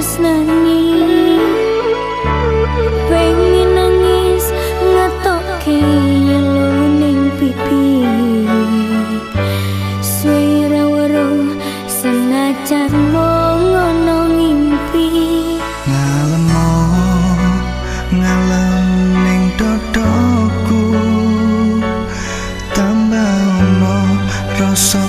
tresnani. Pengin nangis ngetokke yeloning pipi. Suara waro senajan ngono ono mimpi ngalemo ngalem ning dodoku tambah ono rasa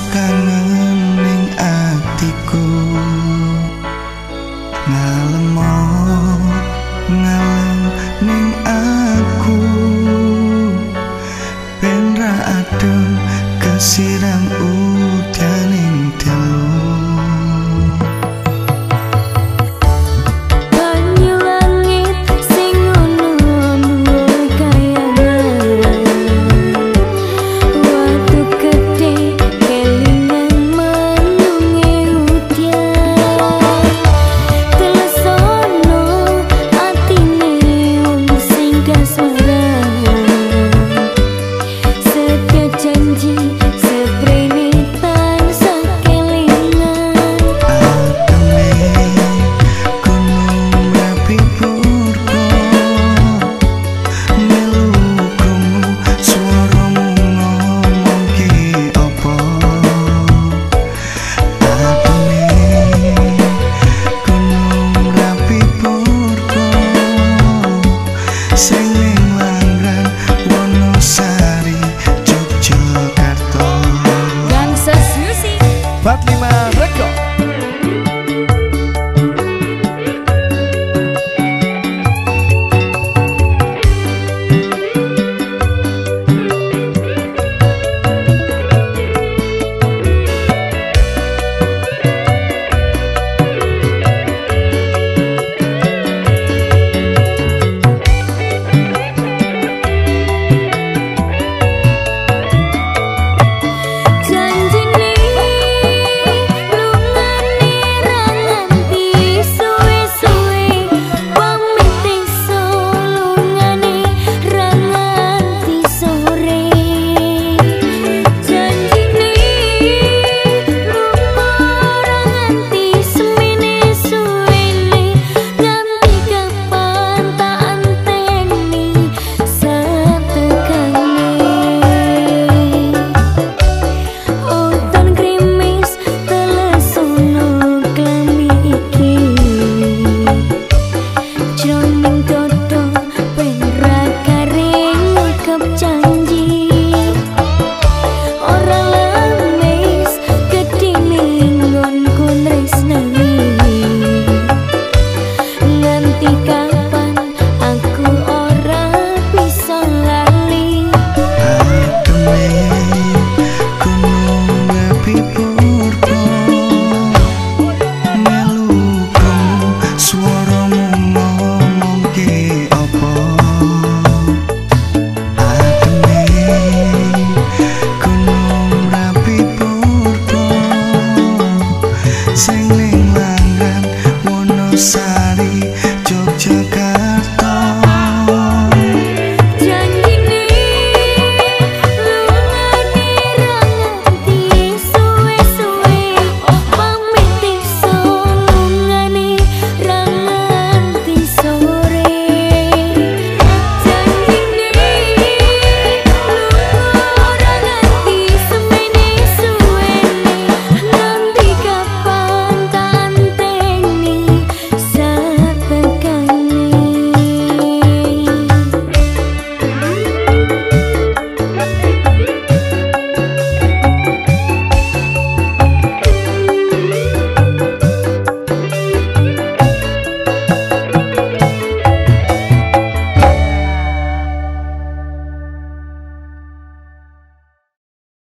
你。45